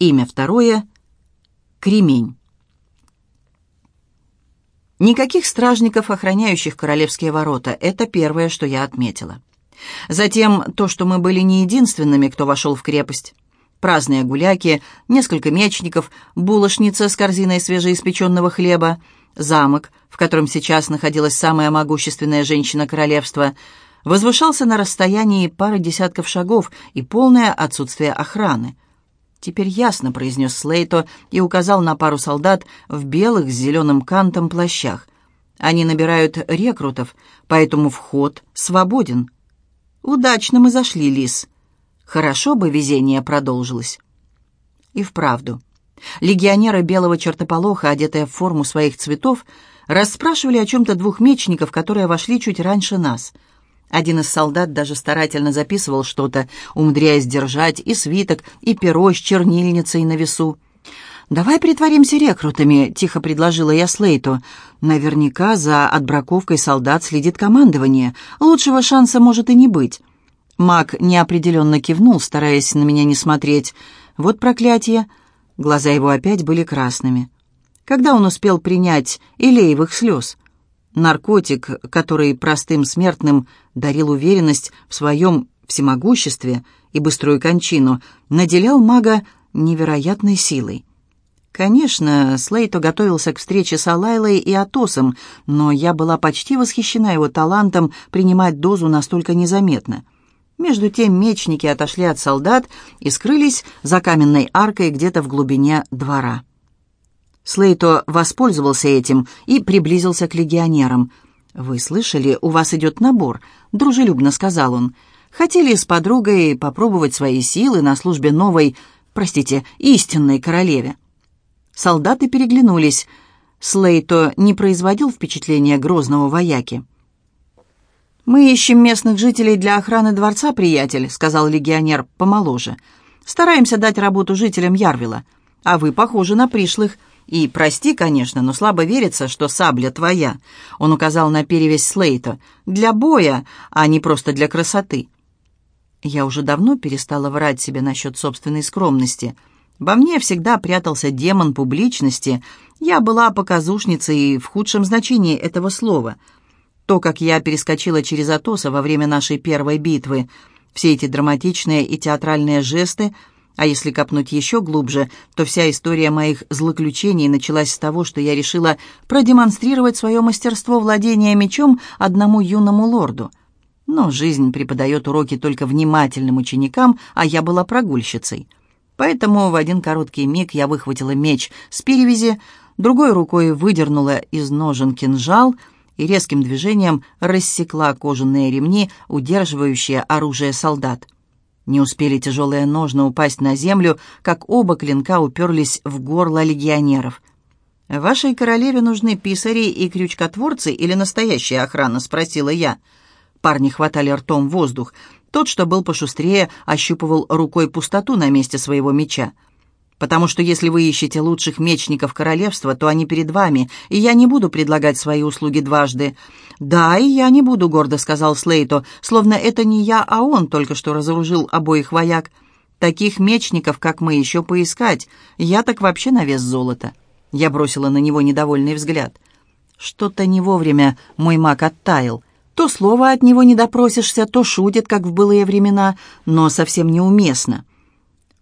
Имя второе — Кремень. Никаких стражников, охраняющих королевские ворота. Это первое, что я отметила. Затем то, что мы были не единственными, кто вошел в крепость. Праздные гуляки, несколько мечников, булочница с корзиной свежеиспеченного хлеба, замок, в котором сейчас находилась самая могущественная женщина королевства, возвышался на расстоянии пары десятков шагов и полное отсутствие охраны. «Теперь ясно», — произнес Слейто и указал на пару солдат в белых с зеленым кантом плащах. «Они набирают рекрутов, поэтому вход свободен». «Удачно мы зашли, Лис. Хорошо бы везение продолжилось». И вправду. Легионеры белого чертополоха, одетые в форму своих цветов, расспрашивали о чем-то двух мечников, которые вошли чуть раньше нас — один из солдат даже старательно записывал что-то, умудряясь держать и свиток, и перо с чернильницей на весу. «Давай притворимся рекрутами», — тихо предложила я Слейту. «Наверняка за отбраковкой солдат следит командование. Лучшего шанса может и не быть». Маг неопределенно кивнул, стараясь на меня не смотреть. «Вот проклятие!» Глаза его опять были красными. Когда он успел принять илеевых слез? Наркотик, который простым смертным дарил уверенность в своем всемогуществе и быструю кончину, наделял мага невероятной силой. Конечно, Слейто готовился к встрече с Алайлой и Атосом, но я была почти восхищена его талантом принимать дозу настолько незаметно. Между тем мечники отошли от солдат и скрылись за каменной аркой где-то в глубине двора. Слейто воспользовался этим и приблизился к легионерам. «Вы слышали, у вас идет набор», — дружелюбно сказал он. «Хотели с подругой попробовать свои силы на службе новой, простите, истинной королеве». Солдаты переглянулись. Слейто не производил впечатления грозного вояки. «Мы ищем местных жителей для охраны дворца, приятель», — сказал легионер помоложе. «Стараемся дать работу жителям Ярвила. А вы похожи на пришлых. И прости, конечно, но слабо верится, что сабля твоя. Он указал на перевязь Слейта. Для боя, а не просто для красоты. Я уже давно перестала врать себе насчет собственной скромности. Во мне всегда прятался демон публичности. Я была показушницей в худшем значении этого слова. То, как я перескочила через Атоса во время нашей первой битвы, все эти драматичные и театральные жесты — а если копнуть еще глубже, то вся история моих злоключений началась с того, что я решила продемонстрировать свое мастерство владения мечом одному юному лорду. Но жизнь преподает уроки только внимательным ученикам, а я была прогульщицей. Поэтому в один короткий миг я выхватила меч с перевязи, другой рукой выдернула из ножен кинжал и резким движением рассекла кожаные ремни, удерживающие оружие солдат. Не успели тяжелые ножны упасть на землю, как оба клинка уперлись в горло легионеров. «Вашей королеве нужны писари и крючкотворцы или настоящая охрана?» — спросила я. Парни хватали ртом воздух. Тот, что был пошустрее, ощупывал рукой пустоту на месте своего меча потому что если вы ищете лучших мечников королевства, то они перед вами, и я не буду предлагать свои услуги дважды». «Да, и я не буду», — гордо сказал Слейто, словно это не я, а он только что разоружил обоих вояк. «Таких мечников, как мы, еще поискать. Я так вообще на вес золота». Я бросила на него недовольный взгляд. Что-то не вовремя мой маг оттаял. То слова от него не допросишься, то шутит, как в былые времена, но совсем неуместно.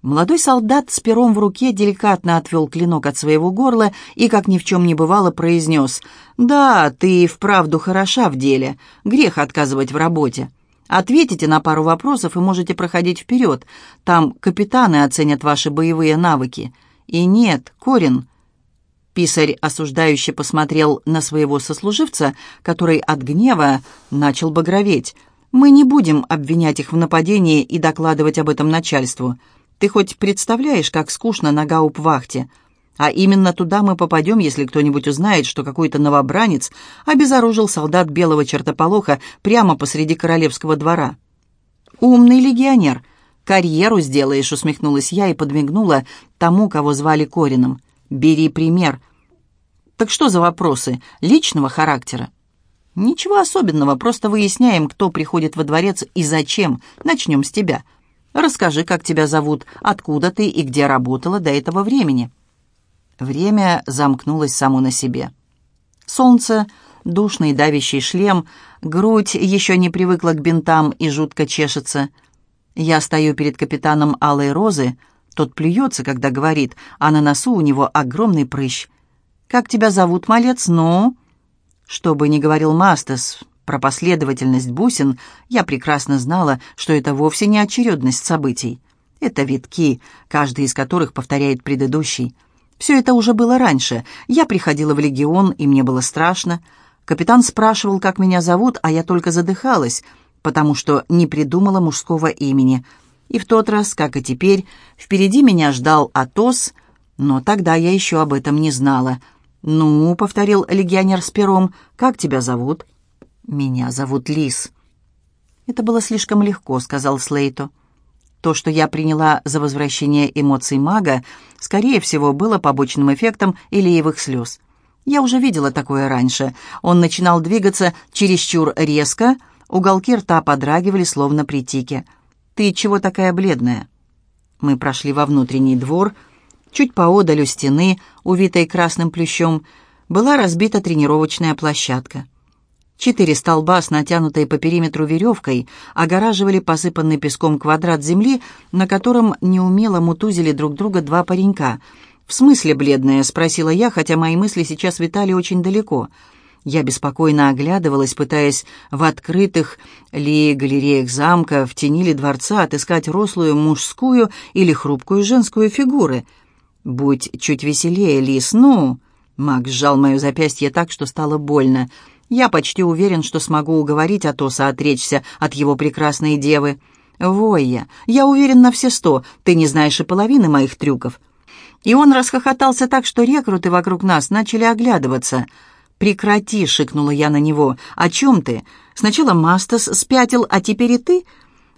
Молодой солдат с пером в руке деликатно отвел клинок от своего горла и, как ни в чем не бывало, произнес «Да, ты вправду хороша в деле. Грех отказывать в работе. Ответите на пару вопросов и можете проходить вперед. Там капитаны оценят ваши боевые навыки. И нет, Корин...» Писарь осуждающе посмотрел на своего сослуживца, который от гнева начал багроветь. «Мы не будем обвинять их в нападении и докладывать об этом начальству». Ты хоть представляешь, как скучно на гауп-вахте? А именно туда мы попадем, если кто-нибудь узнает, что какой-то новобранец обезоружил солдат белого чертополоха прямо посреди королевского двора. «Умный легионер. Карьеру сделаешь», — усмехнулась я и подмигнула тому, кого звали Корином. «Бери пример». «Так что за вопросы? Личного характера?» «Ничего особенного, просто выясняем, кто приходит во дворец и зачем. Начнем с тебя». Расскажи, как тебя зовут, откуда ты и где работала до этого времени». Время замкнулось само на себе. Солнце, душный давящий шлем, грудь еще не привыкла к бинтам и жутко чешется. Я стою перед капитаном Алой Розы, тот плюется, когда говорит, а на носу у него огромный прыщ. «Как тебя зовут, малец? Ну?» Что бы ни говорил Мастес про последовательность бусин, я прекрасно знала, что это вовсе не очередность событий. Это витки, каждый из которых повторяет предыдущий. Все это уже было раньше. Я приходила в легион, и мне было страшно. Капитан спрашивал, как меня зовут, а я только задыхалась, потому что не придумала мужского имени. И в тот раз, как и теперь, впереди меня ждал Атос, но тогда я еще об этом не знала. «Ну», — повторил легионер с пером, — «как тебя зовут?» «Меня зовут Лис». «Это было слишком легко», — сказал Слейто. То, что я приняла за возвращение эмоций мага, скорее всего, было побочным эффектом Ильевых слез. Я уже видела такое раньше. Он начинал двигаться чересчур резко, уголки рта подрагивали, словно при тике. «Ты чего такая бледная?» Мы прошли во внутренний двор. Чуть поодаль у стены, увитой красным плющом, была разбита тренировочная площадка. Четыре столба с натянутой по периметру веревкой огораживали посыпанный песком квадрат земли, на котором неумело мутузили друг друга два паренька. «В смысле, бледная?» — спросила я, хотя мои мысли сейчас витали очень далеко. Я беспокойно оглядывалась, пытаясь в открытых ли галереях замка, в тени ли дворца отыскать рослую мужскую или хрупкую женскую фигуры. «Будь чуть веселее, Лис, ну...» Маг сжал мое запястье так, что стало больно — я почти уверен, что смогу уговорить Атоса отречься от его прекрасной девы. Войя, я уверен на все сто, ты не знаешь и половины моих трюков». И он расхохотался так, что рекруты вокруг нас начали оглядываться. «Прекрати!» — шикнула я на него. «О чем ты? Сначала Мастас спятил, а теперь и ты?»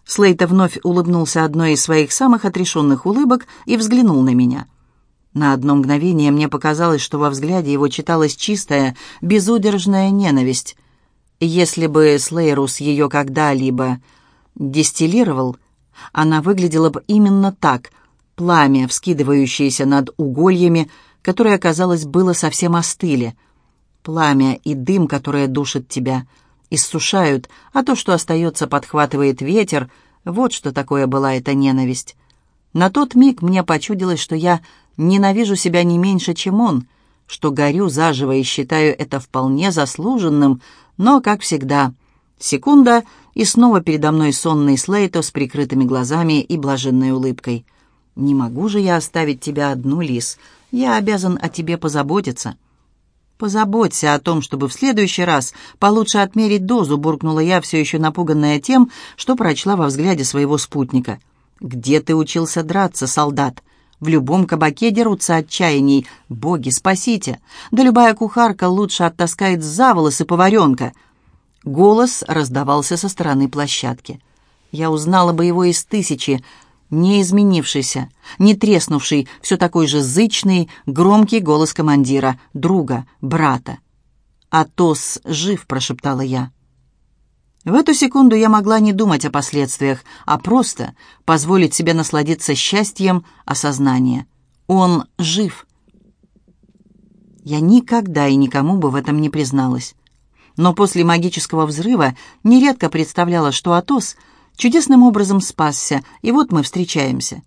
Слейта вновь улыбнулся одной из своих самых отрешенных улыбок и взглянул на меня. На одно мгновение мне показалось, что во взгляде его читалась чистая, безудержная ненависть. Если бы Слейрус ее когда-либо дистиллировал, она выглядела бы именно так, пламя, вскидывающееся над угольями, которое, казалось, было совсем остыли. Пламя и дым, которые душат тебя, иссушают, а то, что остается, подхватывает ветер, вот что такое была эта ненависть. На тот миг мне почудилось, что я ненавижу себя не меньше, чем он, что горю заживо и считаю это вполне заслуженным, но, как всегда, секунда, и снова передо мной сонный Слейто с прикрытыми глазами и блаженной улыбкой. «Не могу же я оставить тебя одну, Лис. Я обязан о тебе позаботиться». «Позаботься о том, чтобы в следующий раз получше отмерить дозу», буркнула я, все еще напуганная тем, что прочла во взгляде своего спутника. «Где ты учился драться, солдат?» В любом кабаке дерутся отчаяний. Боги, спасите! Да любая кухарка лучше оттаскает за волосы поваренка. Голос раздавался со стороны площадки. Я узнала бы его из тысячи, не изменившийся, не треснувший, все такой же зычный, громкий голос командира, друга, брата. «Атос жив», — прошептала я. В эту секунду я могла не думать о последствиях, а просто позволить себе насладиться счастьем осознания. Он жив. Я никогда и никому бы в этом не призналась. Но после магического взрыва нередко представляла, что Атос чудесным образом спасся, и вот мы встречаемся.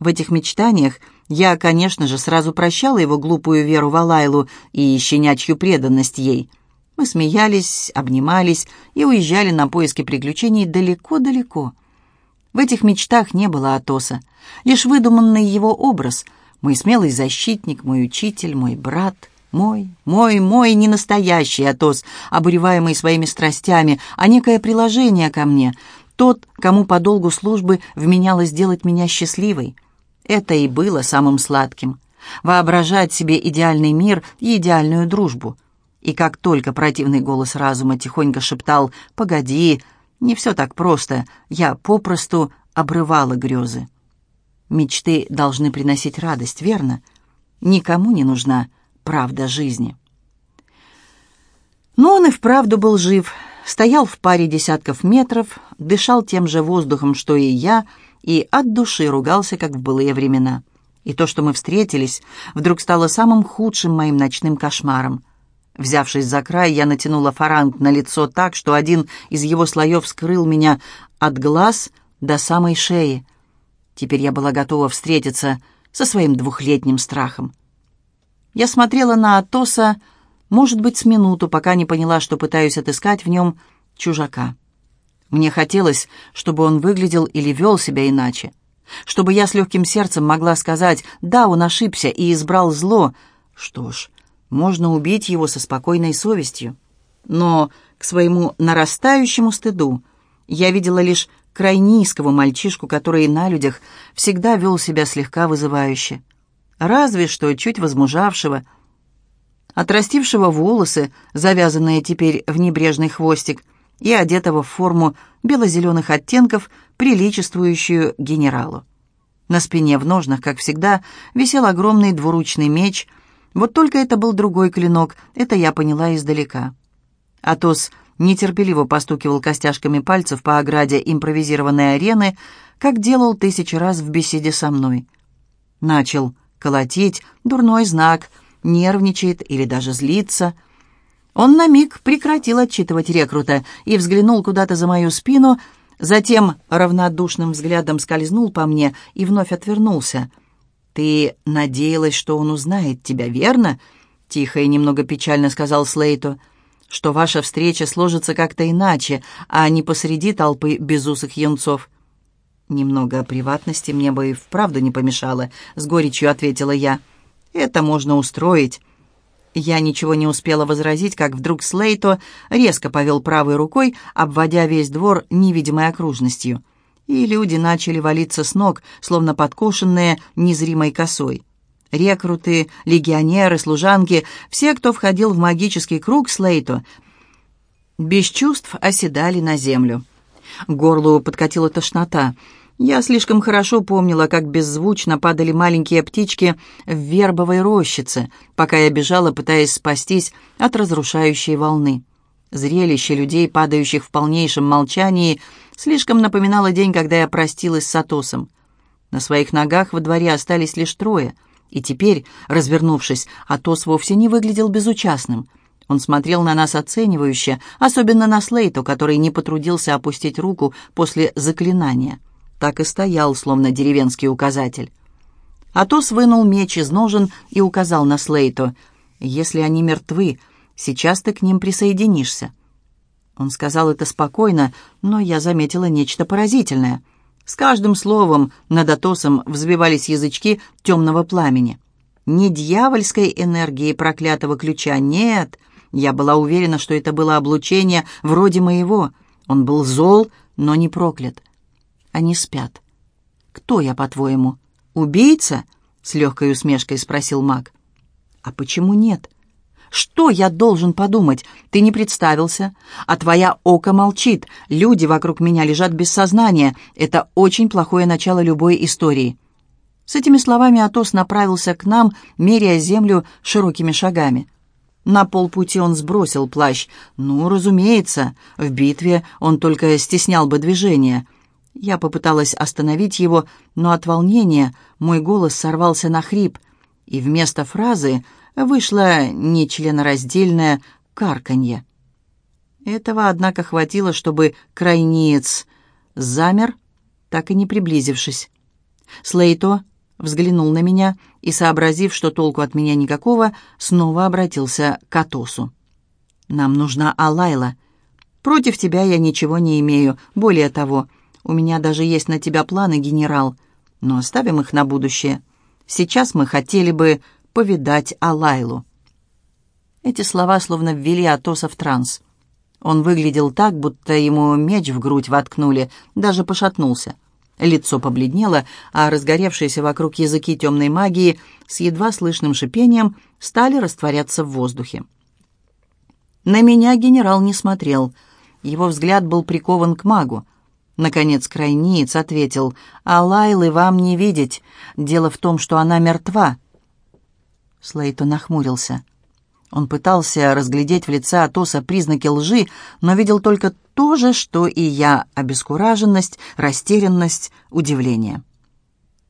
В этих мечтаниях я, конечно же, сразу прощала его глупую веру в Алайлу и щенячью преданность ей — мы смеялись, обнимались и уезжали на поиски приключений далеко-далеко. В этих мечтах не было Атоса, лишь выдуманный его образ. Мой смелый защитник, мой учитель, мой брат, мой, мой, мой не настоящий Атос, обуреваемый своими страстями, а некое приложение ко мне, тот, кому по долгу службы вменялось сделать меня счастливой. Это и было самым сладким. Воображать себе идеальный мир и идеальную дружбу — и как только противный голос разума тихонько шептал «Погоди, не все так просто», я попросту обрывала грезы. Мечты должны приносить радость, верно? Никому не нужна правда жизни. Но он и вправду был жив, стоял в паре десятков метров, дышал тем же воздухом, что и я, и от души ругался, как в былые времена. И то, что мы встретились, вдруг стало самым худшим моим ночным кошмаром. Взявшись за край, я натянула фаранг на лицо так, что один из его слоев скрыл меня от глаз до самой шеи. Теперь я была готова встретиться со своим двухлетним страхом. Я смотрела на Атоса, может быть, с минуту, пока не поняла, что пытаюсь отыскать в нем чужака. Мне хотелось, чтобы он выглядел или вел себя иначе. Чтобы я с легким сердцем могла сказать «да, он ошибся и избрал зло». Что ж, можно убить его со спокойной совестью. Но к своему нарастающему стыду я видела лишь край низкого мальчишку, который на людях всегда вел себя слегка вызывающе. Разве что чуть возмужавшего, отрастившего волосы, завязанные теперь в небрежный хвостик, и одетого в форму бело-зеленых оттенков, приличествующую генералу. На спине в ножнах, как всегда, висел огромный двуручный меч. Вот только это был другой клинок, это я поняла издалека. Атос нетерпеливо постукивал костяшками пальцев по ограде импровизированной арены, как делал тысячи раз в беседе со мной. Начал колотить, дурной знак, нервничает или даже злится. Он на миг прекратил отчитывать рекрута и взглянул куда-то за мою спину, затем равнодушным взглядом скользнул по мне и вновь отвернулся. «Ты надеялась, что он узнает тебя, верно?» — тихо и немного печально сказал Слейту что ваша встреча сложится как-то иначе, а не посреди толпы безусых юнцов». «Немного приватности мне бы и вправду не помешало», — с горечью ответила я. «Это можно устроить». Я ничего не успела возразить, как вдруг Слейто резко повел правой рукой, обводя весь двор невидимой окружностью. И люди начали валиться с ног, словно подкошенные незримой косой. Рекруты, легионеры, служанки, все, кто входил в магический круг Слейто, без чувств оседали на землю. Горлу подкатила тошнота. Я слишком хорошо помнила, как беззвучно падали маленькие птички в вербовой рощице, пока я бежала, пытаясь спастись от разрушающей волны. Зрелище людей, падающих в полнейшем молчании, слишком напоминало день, когда я простилась с Атосом. На своих ногах во дворе остались лишь трое — и теперь, развернувшись, Атос вовсе не выглядел безучастным. Он смотрел на нас оценивающе, особенно на Слейту, который не потрудился опустить руку после заклинания. Так и стоял, словно деревенский указатель. Атос вынул меч из ножен и указал на Слейту. «Если они мертвы, сейчас ты к ним присоединишься». Он сказал это спокойно, но я заметила нечто поразительное — с каждым словом над Атосом взбивались язычки темного пламени. Не дьявольской энергии проклятого ключа, нет. Я была уверена, что это было облучение вроде моего. Он был зол, но не проклят. Они спят. «Кто я, по-твоему? Убийца?» — с легкой усмешкой спросил маг. «А почему нет?» Что я должен подумать? Ты не представился, а твоя око молчит. Люди вокруг меня лежат без сознания. Это очень плохое начало любой истории». С этими словами Атос направился к нам, меряя землю широкими шагами. На полпути он сбросил плащ. Ну, разумеется, в битве он только стеснял бы движение. Я попыталась остановить его, но от волнения мой голос сорвался на хрип, и вместо фразы вышло нечленораздельное карканье. Этого, однако, хватило, чтобы крайниец замер, так и не приблизившись. Слейто взглянул на меня и, сообразив, что толку от меня никакого, снова обратился к Атосу. «Нам нужна Алайла. Против тебя я ничего не имею. Более того, у меня даже есть на тебя планы, генерал, но оставим их на будущее. Сейчас мы хотели бы повидать Алайлу. Эти слова словно ввели Атоса в транс. Он выглядел так, будто ему меч в грудь воткнули, даже пошатнулся. Лицо побледнело, а разгоревшиеся вокруг языки темной магии с едва слышным шипением стали растворяться в воздухе. На меня генерал не смотрел. Его взгляд был прикован к магу. Наконец крайниц ответил, «А Лайлы вам не видеть. Дело в том, что она мертва». Слейто нахмурился. Он пытался разглядеть в лице Атоса признаки лжи, но видел только то же, что и я — обескураженность, растерянность, удивление.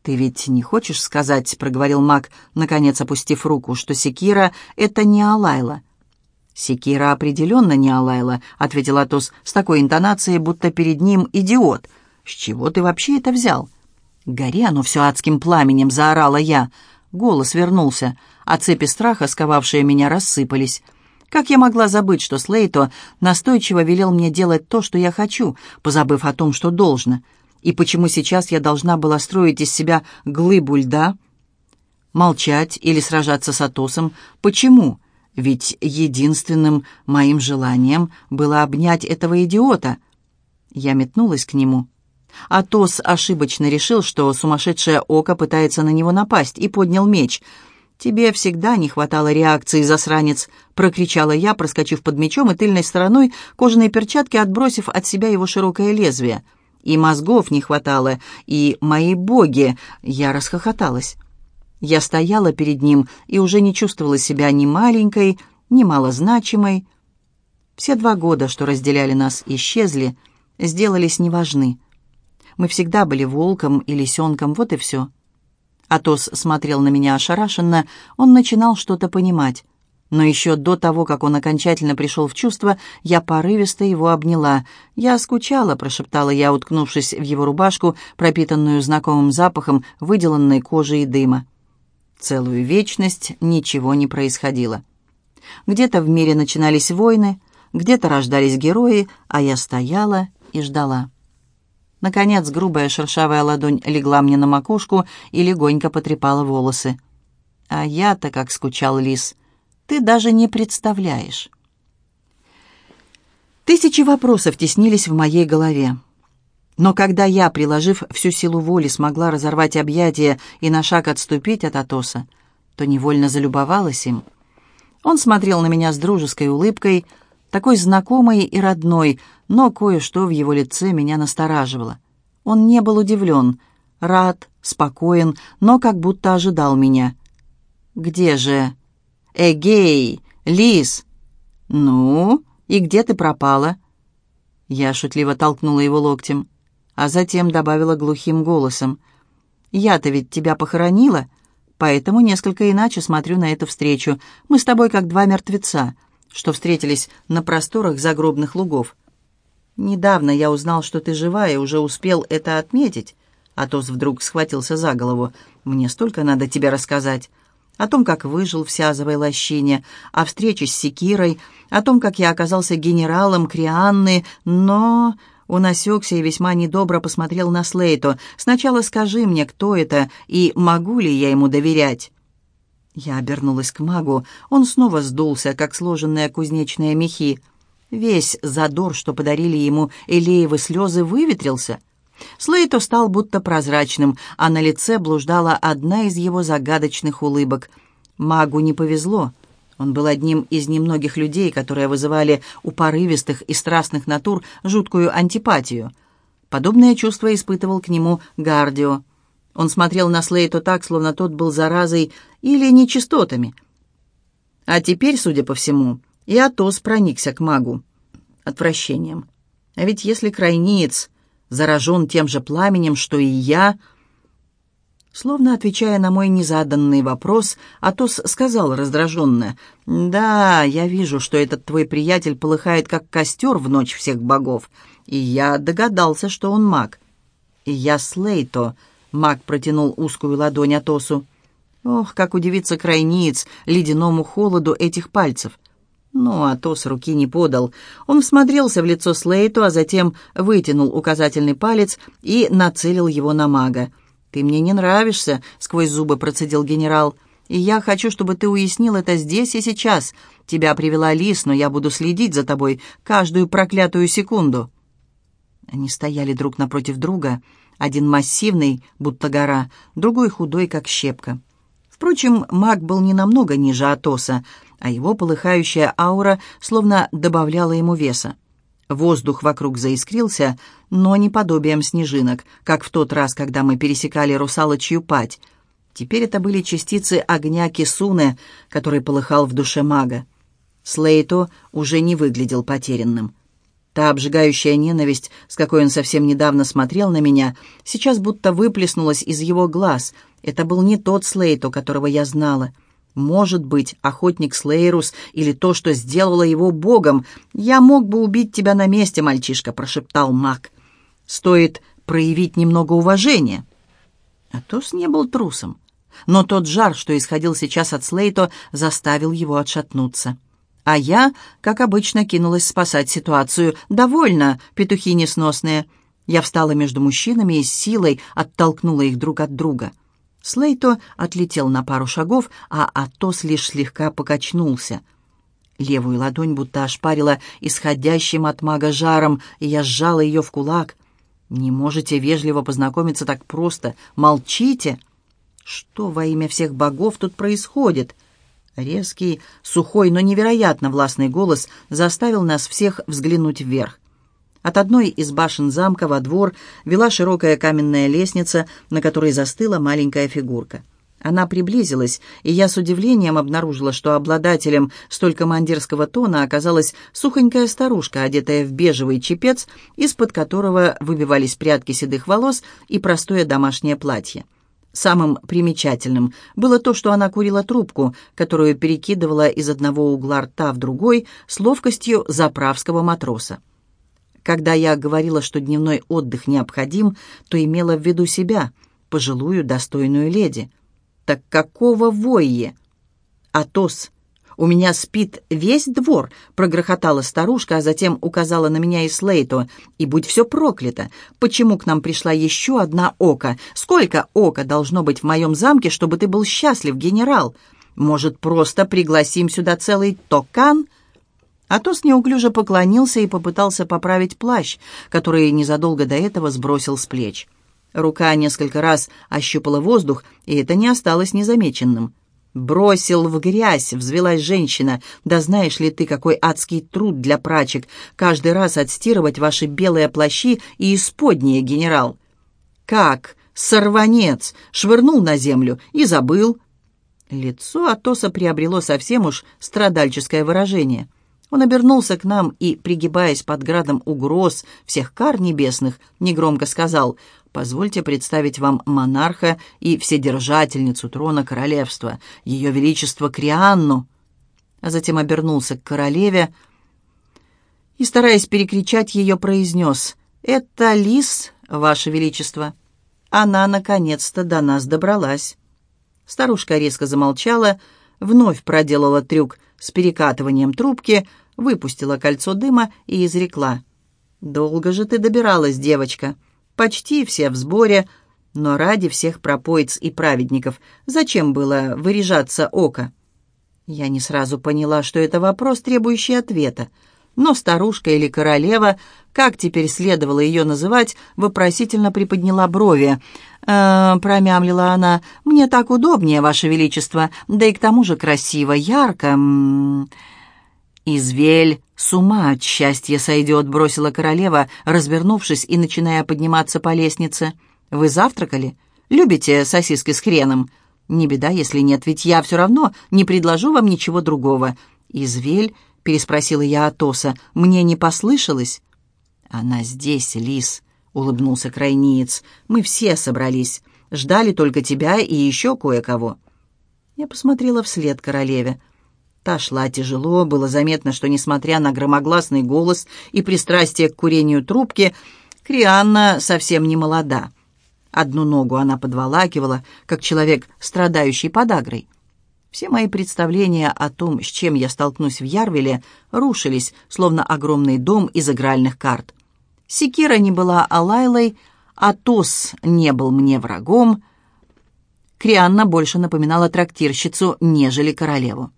«Ты ведь не хочешь сказать, — проговорил маг, наконец опустив руку, — что Секира — это не Алайла?» «Секира определенно не Алайла», — ответил Атос с такой интонацией, будто перед ним идиот. «С чего ты вообще это взял?» «Гори оно все адским пламенем!» — заорала я. Голос вернулся, а цепи страха, сковавшие меня, рассыпались. Как я могла забыть, что Слейто настойчиво велел мне делать то, что я хочу, позабыв о том, что должно? И почему сейчас я должна была строить из себя глыбу льда? Молчать или сражаться с Атосом? Почему? Ведь единственным моим желанием было обнять этого идиота. Я метнулась к нему. Атос ошибочно решил, что сумасшедшее око пытается на него напасть, и поднял меч. «Тебе всегда не хватало реакции, засранец!» — прокричала я, проскочив под мечом и тыльной стороной кожаной перчатки, отбросив от себя его широкое лезвие. «И мозгов не хватало, и мои боги!» — я расхохоталась. Я стояла перед ним и уже не чувствовала себя ни маленькой, ни малозначимой. Все два года, что разделяли нас, исчезли, сделались неважны. Мы всегда были волком и лисенком, вот и все. Атос смотрел на меня ошарашенно, он начинал что-то понимать. Но еще до того, как он окончательно пришел в чувство, я порывисто его обняла. «Я скучала», — прошептала я, уткнувшись в его рубашку, пропитанную знакомым запахом выделанной кожи и дыма. Целую вечность ничего не происходило. Где-то в мире начинались войны, где-то рождались герои, а я стояла и ждала. Наконец, грубая шершавая ладонь легла мне на макушку и легонько потрепала волосы. А я-то как скучал лис. Ты даже не представляешь. Тысячи вопросов теснились в моей голове. Но когда я, приложив всю силу воли, смогла разорвать объятия и на шаг отступить от Атоса, то невольно залюбовалась им. Он смотрел на меня с дружеской улыбкой, такой знакомой и родной, но кое-что в его лице меня настораживало. Он не был удивлен, рад, спокоен, но как будто ожидал меня. «Где же?» «Эгей! Лис!» «Ну, и где ты пропала?» Я шутливо толкнула его локтем, а затем добавила глухим голосом. «Я-то ведь тебя похоронила, поэтому несколько иначе смотрю на эту встречу. Мы с тобой как два мертвеца, что встретились на просторах загробных лугов. Недавно я узнал, что ты жива, и уже успел это отметить. Атос вдруг схватился за голову. Мне столько надо тебе рассказать. О том, как выжил в Сязовой лощине, о встрече с Секирой, о том, как я оказался генералом Крианны, но... Он осекся и весьма недобро посмотрел на Слейто. «Сначала скажи мне, кто это, и могу ли я ему доверять?» Я обернулась к магу. Он снова сдулся, как сложенные кузнечные мехи. Весь задор, что подарили ему Элеевы слезы, выветрился. Слейто стал будто прозрачным, а на лице блуждала одна из его загадочных улыбок. Магу не повезло. Он был одним из немногих людей, которые вызывали у порывистых и страстных натур жуткую антипатию. Подобное чувство испытывал к нему Гардио. Он смотрел на Слейто так, словно тот был заразой или нечистотами. А теперь, судя по всему, и Атос проникся к магу отвращением. А ведь если крайниец заражен тем же пламенем, что и я... Словно отвечая на мой незаданный вопрос, Атос сказал раздраженно, «Да, я вижу, что этот твой приятель полыхает, как костер в ночь всех богов, и я догадался, что он маг». «И я Слейто», — маг протянул узкую ладонь Атосу. Ох, как удивится крайниц ледяному холоду этих пальцев. Но Атос руки не подал. Он всмотрелся в лицо Слейту, а затем вытянул указательный палец и нацелил его на мага. «Ты мне не нравишься», — сквозь зубы процедил генерал. «И я хочу, чтобы ты уяснил это здесь и сейчас. Тебя привела Лис, но я буду следить за тобой каждую проклятую секунду». Они стояли друг напротив друга, один массивный, будто гора, другой худой, как щепка. Впрочем, маг был не намного ниже Атоса, а его полыхающая аура словно добавляла ему веса. Воздух вокруг заискрился, но не подобием снежинок, как в тот раз, когда мы пересекали русалочью пать. Теперь это были частицы огня Кисуны, который полыхал в душе мага. Слейто уже не выглядел потерянным. Та обжигающая ненависть, с какой он совсем недавно смотрел на меня, сейчас будто выплеснулась из его глаз. Это был не тот Слейто, которого я знала. Может быть, охотник Слейрус или то, что сделало его богом. «Я мог бы убить тебя на месте, мальчишка», — прошептал маг. «Стоит проявить немного уважения». Атос не был трусом, но тот жар, что исходил сейчас от Слейто, заставил его отшатнуться. А я, как обычно, кинулась спасать ситуацию. «Довольно, петухи несносные». Я встала между мужчинами и с силой оттолкнула их друг от друга. Слейто отлетел на пару шагов, а Атос лишь слегка покачнулся. Левую ладонь будто ошпарила исходящим от мага жаром, и я сжала ее в кулак. «Не можете вежливо познакомиться так просто. Молчите!» «Что во имя всех богов тут происходит?» Резкий, сухой, но невероятно властный голос заставил нас всех взглянуть вверх. От одной из башен замка во двор вела широкая каменная лестница, на которой застыла маленькая фигурка. Она приблизилась, и я с удивлением обнаружила, что обладателем столь командирского тона оказалась сухонькая старушка, одетая в бежевый чепец, из-под которого выбивались прядки седых волос и простое домашнее платье. Самым примечательным было то, что она курила трубку, которую перекидывала из одного угла рта в другой с ловкостью заправского матроса. Когда я говорила, что дневной отдых необходим, то имела в виду себя, пожилую достойную леди. Так какого войе? Атос, у меня спит весь двор, прогрохотала старушка, а затем указала на меня и Слейту. И будь все проклято, почему к нам пришла еще одна ока? Сколько ока должно быть в моем замке, чтобы ты был счастлив, генерал? Может, просто пригласим сюда целый токан?» Атос неуклюже поклонился и попытался поправить плащ, который незадолго до этого сбросил с плеч. Рука несколько раз ощупала воздух, и это не осталось незамеченным. «Бросил в грязь», — взвелась женщина. «Да знаешь ли ты, какой адский труд для прачек, каждый раз отстирывать ваши белые плащи и исподние, генерал!» «Как? Сорванец!» — швырнул на землю и забыл. Лицо Атоса приобрело совсем уж страдальческое выражение — он обернулся к нам и, пригибаясь под градом угроз всех кар небесных, негромко сказал «Позвольте представить вам монарха и вседержательницу трона королевства, ее величество Крианну». А затем обернулся к королеве и, стараясь перекричать ее, произнес «Это лис, ваше величество. Она, наконец-то, до нас добралась». Старушка резко замолчала, вновь проделала трюк с перекатыванием трубки — выпустила кольцо дыма и изрекла. «Долго же ты добиралась, девочка. Почти все в сборе, но ради всех пропоиц и праведников зачем было выряжаться око?» Я не сразу поняла, что это вопрос, требующий ответа. Но старушка или королева, как теперь следовало ее называть, вопросительно приподняла брови. «Э, промямлила она, «мне так удобнее, Ваше Величество, да и к тому же красиво, ярко». М -м -м. «Извель с ума от счастья сойдет», — бросила королева, развернувшись и начиная подниматься по лестнице. «Вы завтракали? Любите сосиски с хреном?» «Не беда, если нет, ведь я все равно не предложу вам ничего другого». «Извель?» — переспросила я Атоса. «Мне не послышалось?» «Она здесь, Лис», — улыбнулся крайниец. «Мы все собрались. Ждали только тебя и еще кое-кого». Я посмотрела вслед королеве. Та шла тяжело, было заметно, что, несмотря на громогласный голос и пристрастие к курению трубки, Крианна совсем не молода. Одну ногу она подволакивала, как человек, страдающий подагрой. Все мои представления о том, с чем я столкнусь в Ярвеле, рушились, словно огромный дом из игральных карт. Секира не была Алайлой, Атос не был мне врагом. Крианна больше напоминала трактирщицу, нежели королеву.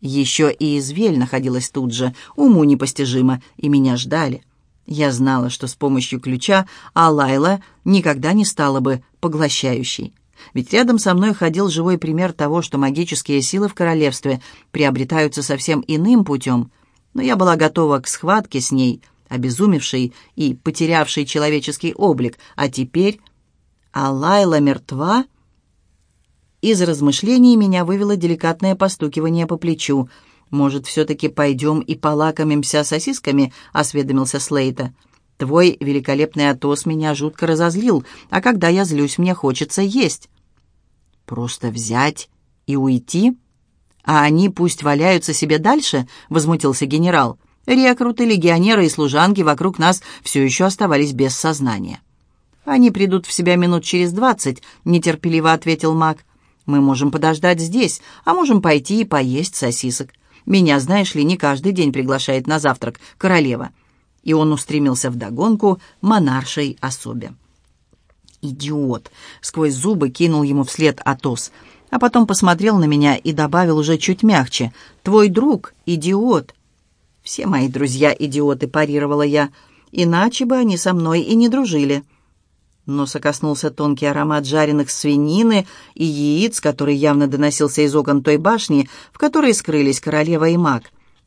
Еще и Извель находилась тут же, уму непостижимо, и меня ждали. Я знала, что с помощью ключа Алайла никогда не стала бы поглощающей. Ведь рядом со мной ходил живой пример того, что магические силы в королевстве приобретаются совсем иным путем. Но я была готова к схватке с ней, обезумевшей и потерявшей человеческий облик. А теперь Алайла мертва — из размышлений меня вывело деликатное постукивание по плечу. «Может, все-таки пойдем и полакомимся сосисками?» — осведомился Слейта. «Твой великолепный Атос меня жутко разозлил, а когда я злюсь, мне хочется есть». «Просто взять и уйти? А они пусть валяются себе дальше?» — возмутился генерал. «Рекруты, легионеры и служанки вокруг нас все еще оставались без сознания». «Они придут в себя минут через двадцать», — нетерпеливо ответил маг. «Мы можем подождать здесь, а можем пойти и поесть сосисок. Меня, знаешь ли, не каждый день приглашает на завтрак королева». И он устремился вдогонку монаршей особе. «Идиот!» — сквозь зубы кинул ему вслед Атос, а потом посмотрел на меня и добавил уже чуть мягче. «Твой друг — идиот!» «Все мои друзья — идиоты», — парировала я. «Иначе бы они со мной и не дружили». Носа коснулся тонкий аромат жареных свинины и яиц, который явно доносился из окон той башни, в которой скрылись королева и маг.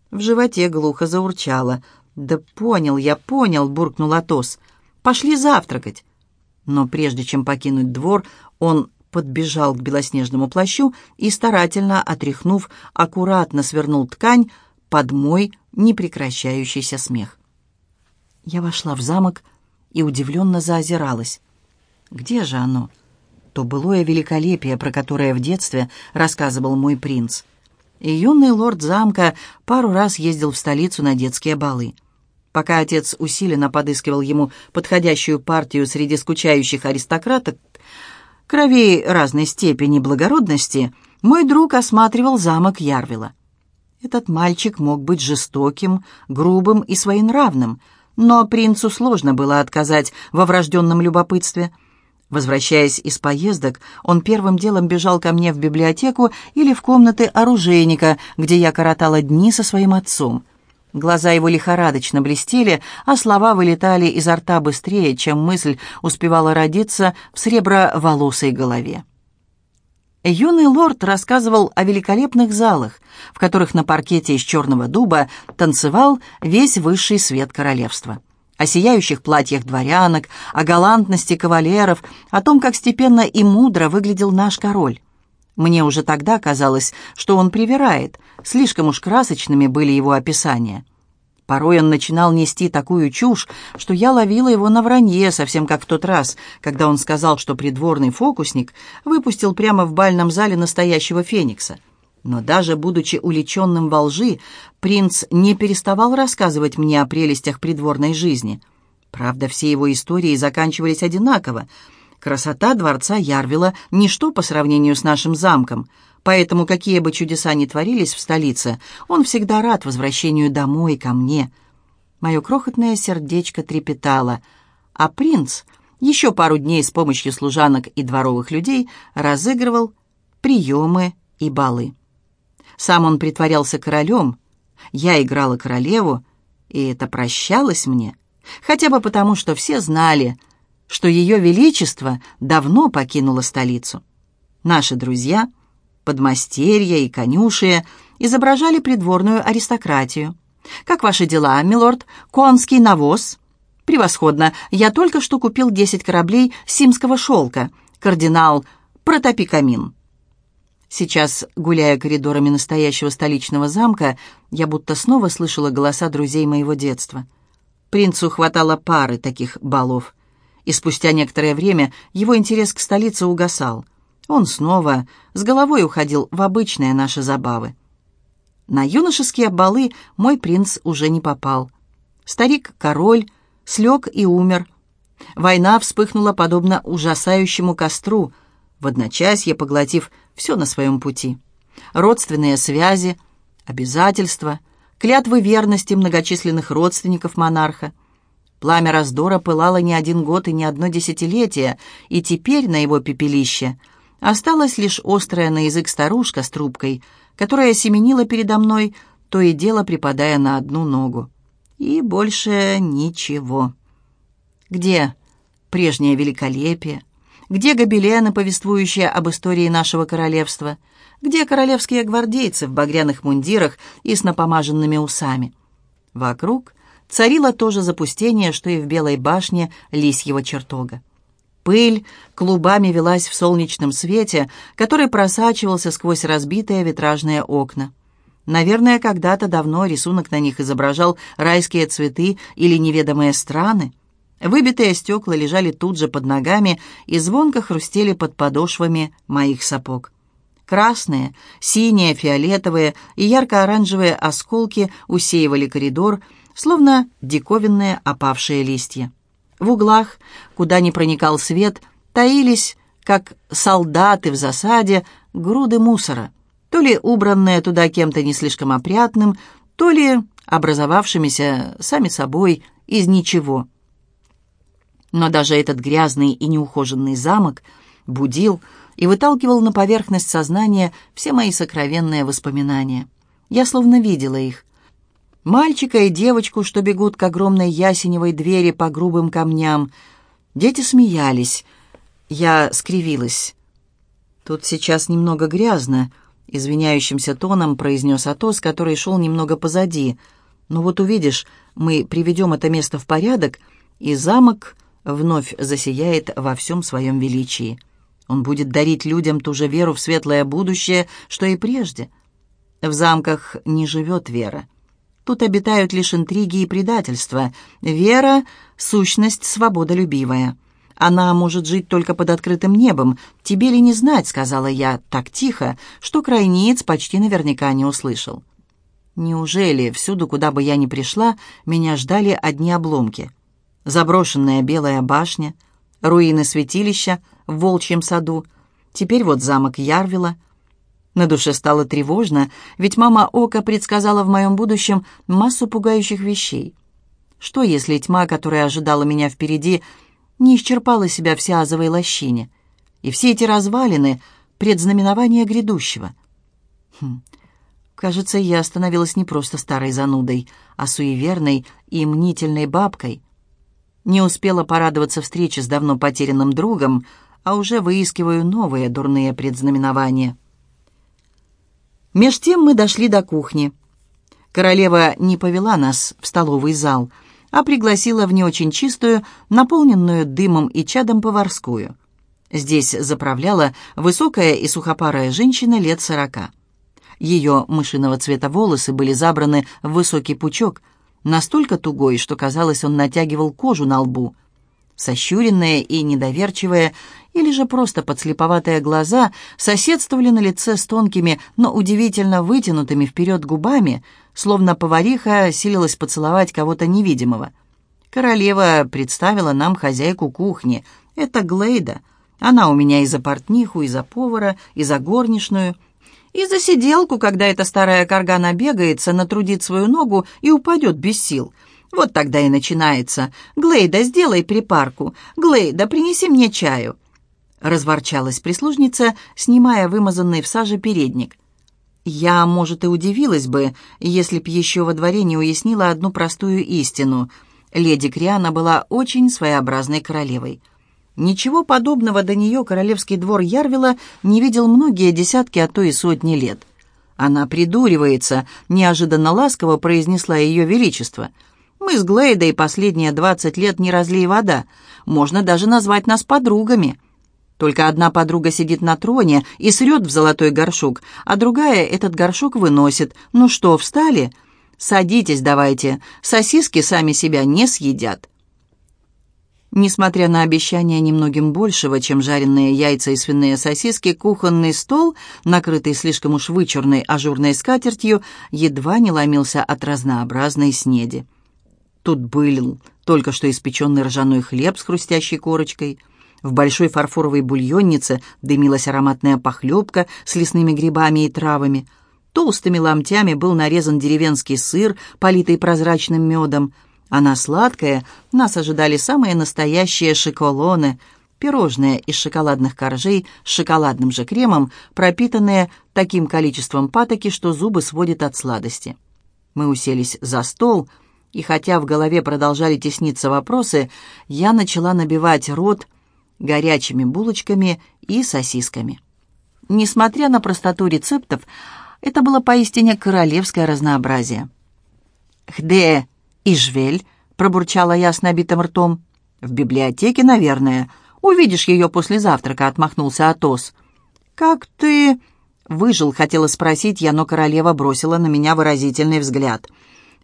В животе глухо заурчало. «Да понял, я понял», — буркнул Атос. «Пошли завтракать». Но прежде чем покинуть двор, он подбежал к белоснежному плащу и, старательно отряхнув, аккуратно свернул ткань под мой непрекращающийся смех. Я вошла в замок и удивленно заозиралась. Где же оно? То былое великолепие, про которое в детстве рассказывал мой принц. И юный лорд замка пару раз ездил в столицу на детские балы. Пока отец усиленно подыскивал ему подходящую партию среди скучающих аристократок, кровей разной степени благородности, мой друг осматривал замок Ярвила. Этот мальчик мог быть жестоким, грубым и своенравным, но принцу сложно было отказать во врожденном любопытстве – Возвращаясь из поездок, он первым делом бежал ко мне в библиотеку или в комнаты оружейника, где я коротала дни со своим отцом. Глаза его лихорадочно блестели, а слова вылетали изо рта быстрее, чем мысль успевала родиться в среброволосой голове. Юный лорд рассказывал о великолепных залах, в которых на паркете из черного дуба танцевал весь высший свет королевства о сияющих платьях дворянок, о галантности кавалеров, о том, как степенно и мудро выглядел наш король. Мне уже тогда казалось, что он привирает, слишком уж красочными были его описания. Порой он начинал нести такую чушь, что я ловила его на вранье, совсем как в тот раз, когда он сказал, что придворный фокусник выпустил прямо в бальном зале настоящего феникса — но даже будучи уличенным во лжи, принц не переставал рассказывать мне о прелестях придворной жизни. Правда, все его истории заканчивались одинаково. Красота дворца Ярвила — ничто по сравнению с нашим замком, поэтому какие бы чудеса ни творились в столице, он всегда рад возвращению домой ко мне. Мое крохотное сердечко трепетало, а принц еще пару дней с помощью служанок и дворовых людей разыгрывал приемы и балы. Сам он притворялся королем, я играла королеву, и это прощалось мне, хотя бы потому, что все знали, что ее величество давно покинуло столицу. Наши друзья, подмастерья и конюшия, изображали придворную аристократию. «Как ваши дела, милорд? Конский навоз?» «Превосходно. Я только что купил десять кораблей симского шелка. Кардинал, протопи камин». Сейчас, гуляя коридорами настоящего столичного замка, я будто снова слышала голоса друзей моего детства. Принцу хватало пары таких балов, и спустя некоторое время его интерес к столице угасал. Он снова с головой уходил в обычные наши забавы. На юношеские балы мой принц уже не попал. Старик-король слег и умер. Война вспыхнула подобно ужасающему костру, в одночасье поглотив все на своем пути. Родственные связи, обязательства, клятвы верности многочисленных родственников монарха. Пламя раздора пылало не один год и не одно десятилетие, и теперь на его пепелище осталась лишь острая на язык старушка с трубкой, которая семенила передо мной, то и дело припадая на одну ногу. И больше ничего. Где прежнее великолепие, где гобелены, повествующие об истории нашего королевства? Где королевские гвардейцы в багряных мундирах и с напомаженными усами? Вокруг царило то же запустение, что и в Белой башне Лисьего чертога. Пыль клубами велась в солнечном свете, который просачивался сквозь разбитые витражные окна. Наверное, когда-то давно рисунок на них изображал райские цветы или неведомые страны. Выбитые стекла лежали тут же под ногами и звонко хрустели под подошвами моих сапог. Красные, синие, фиолетовые и ярко-оранжевые осколки усеивали коридор, словно диковинные опавшие листья. В углах, куда не проникал свет, таились, как солдаты в засаде, груды мусора, то ли убранные туда кем-то не слишком опрятным, то ли образовавшимися сами собой из ничего. Но даже этот грязный и неухоженный замок будил и выталкивал на поверхность сознания все мои сокровенные воспоминания. Я словно видела их. Мальчика и девочку, что бегут к огромной ясеневой двери по грубым камням. Дети смеялись. Я скривилась. «Тут сейчас немного грязно», — извиняющимся тоном произнес Атос, который шел немного позади. «Но вот увидишь, мы приведем это место в порядок, и замок вновь засияет во всем своем величии. Он будет дарить людям ту же веру в светлое будущее, что и прежде. В замках не живет вера. Тут обитают лишь интриги и предательства. Вера — сущность свободолюбивая. Она может жить только под открытым небом. Тебе ли не знать, — сказала я так тихо, что крайниц почти наверняка не услышал. Неужели всюду, куда бы я ни пришла, меня ждали одни обломки — заброшенная белая башня, руины святилища в волчьем саду, теперь вот замок Ярвила. На душе стало тревожно, ведь мама Ока предсказала в моем будущем массу пугающих вещей. Что, если тьма, которая ожидала меня впереди, не исчерпала себя в сиазовой лощине, и все эти развалины — предзнаменование грядущего? Хм. Кажется, я становилась не просто старой занудой, а суеверной и мнительной бабкой — не успела порадоваться встрече с давно потерянным другом, а уже выискиваю новые дурные предзнаменования. Меж тем мы дошли до кухни. Королева не повела нас в столовый зал, а пригласила в не очень чистую, наполненную дымом и чадом поварскую. Здесь заправляла высокая и сухопарая женщина лет сорока. Ее мышиного цвета волосы были забраны в высокий пучок – настолько тугой, что, казалось, он натягивал кожу на лбу. Сощуренные и недоверчивые, или же просто подслеповатые глаза соседствовали на лице с тонкими, но удивительно вытянутыми вперед губами, словно повариха силилась поцеловать кого-то невидимого. Королева представила нам хозяйку кухни. Это Глейда. Она у меня и за портниху, и за повара, и за горничную — и за сиделку, когда эта старая карга набегается, натрудит свою ногу и упадет без сил. Вот тогда и начинается. «Глейда, сделай припарку! Глейда, принеси мне чаю!» Разворчалась прислужница, снимая вымазанный в саже передник. Я, может, и удивилась бы, если б еще во дворе не уяснила одну простую истину. Леди Криана была очень своеобразной королевой. Ничего подобного до нее королевский двор Ярвила не видел многие десятки, а то и сотни лет. Она придуривается, неожиданно ласково произнесла ее величество. «Мы с Глейдой последние двадцать лет не разлей вода. Можно даже назвать нас подругами». Только одна подруга сидит на троне и срет в золотой горшок, а другая этот горшок выносит. «Ну что, встали?» «Садитесь давайте, сосиски сами себя не съедят». Несмотря на обещание немногим большего, чем жареные яйца и свиные сосиски, кухонный стол, накрытый слишком уж вычурной ажурной скатертью, едва не ломился от разнообразной снеди. Тут был только что испеченный ржаной хлеб с хрустящей корочкой. В большой фарфоровой бульоннице дымилась ароматная похлебка с лесными грибами и травами. Толстыми ломтями был нарезан деревенский сыр, политый прозрачным медом — она сладкая, нас ожидали самые настоящие шоколоны, пирожные из шоколадных коржей с шоколадным же кремом, пропитанные таким количеством патоки, что зубы сводят от сладости. Мы уселись за стол, и хотя в голове продолжали тесниться вопросы, я начала набивать рот горячими булочками и сосисками. Несмотря на простоту рецептов, это было поистине королевское разнообразие. «Хде «Ижвель», — пробурчала я с набитым ртом. «В библиотеке, наверное. Увидишь ее после завтрака», — отмахнулся Атос. «Как ты...» выжил?» — хотела спросить я, но королева бросила на меня выразительный взгляд.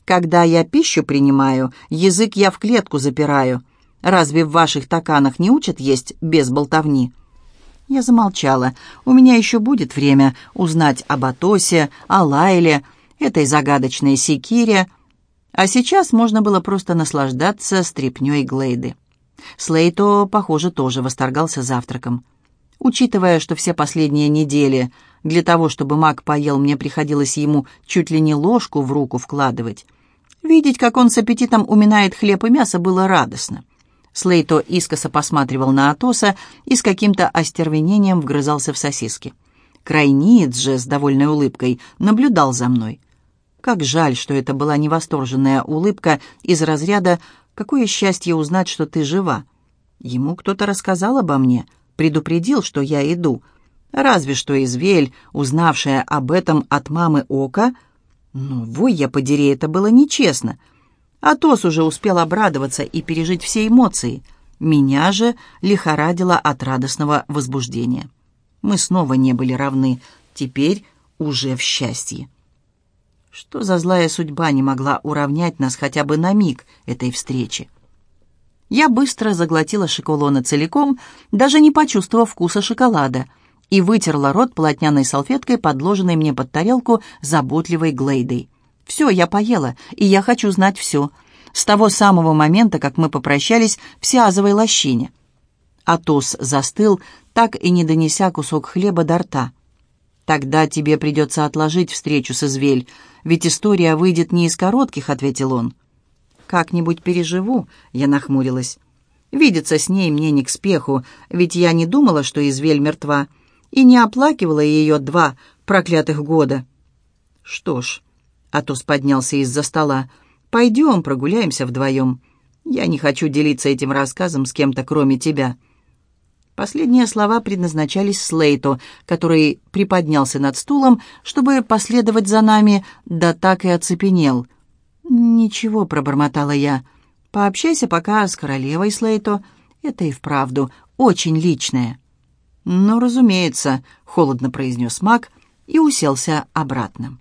«Когда я пищу принимаю, язык я в клетку запираю. Разве в ваших таканах не учат есть без болтовни?» Я замолчала. У меня еще будет время узнать об Атосе, о Лайле, этой загадочной секире. А сейчас можно было просто наслаждаться стряпнёй Глейды. Слейто, похоже, тоже восторгался завтраком. Учитывая, что все последние недели для того, чтобы маг поел, мне приходилось ему чуть ли не ложку в руку вкладывать, видеть, как он с аппетитом уминает хлеб и мясо, было радостно. Слейто искоса посматривал на Атоса и с каким-то остервенением вгрызался в сосиски. Крайниец же с довольной улыбкой наблюдал за мной. Как жаль, что это была невосторженная улыбка из разряда «Какое счастье узнать, что ты жива!» Ему кто-то рассказал обо мне, предупредил, что я иду. Разве что Извель, узнавшая об этом от мамы Ока... Ну, вой я подери, это было нечестно — Атос уже успел обрадоваться и пережить все эмоции. Меня же лихорадило от радостного возбуждения. Мы снова не были равны, теперь уже в счастье. Что за злая судьба не могла уравнять нас хотя бы на миг этой встречи? Я быстро заглотила шоколона целиком, даже не почувствовав вкуса шоколада, и вытерла рот полотняной салфеткой, подложенной мне под тарелку заботливой Глейдой. Все, я поела, и я хочу знать все. С того самого момента, как мы попрощались в Сиазовой лощине. Атос застыл, так и не донеся кусок хлеба до рта. «Тогда тебе придется отложить встречу с Извель, ведь история выйдет не из коротких», — ответил он. «Как-нибудь переживу», — я нахмурилась. «Видеться с ней мне не к спеху, ведь я не думала, что Извель мертва, и не оплакивала ее два проклятых года». «Что ж, Атос поднялся из-за стола. «Пойдем, прогуляемся вдвоем. Я не хочу делиться этим рассказом с кем-то, кроме тебя». Последние слова предназначались Слейту, который приподнялся над стулом, чтобы последовать за нами, да так и оцепенел. «Ничего», — пробормотала я. «Пообщайся пока с королевой Слейто. Это и вправду очень личное». «Ну, разумеется», — холодно произнес маг и уселся обратно.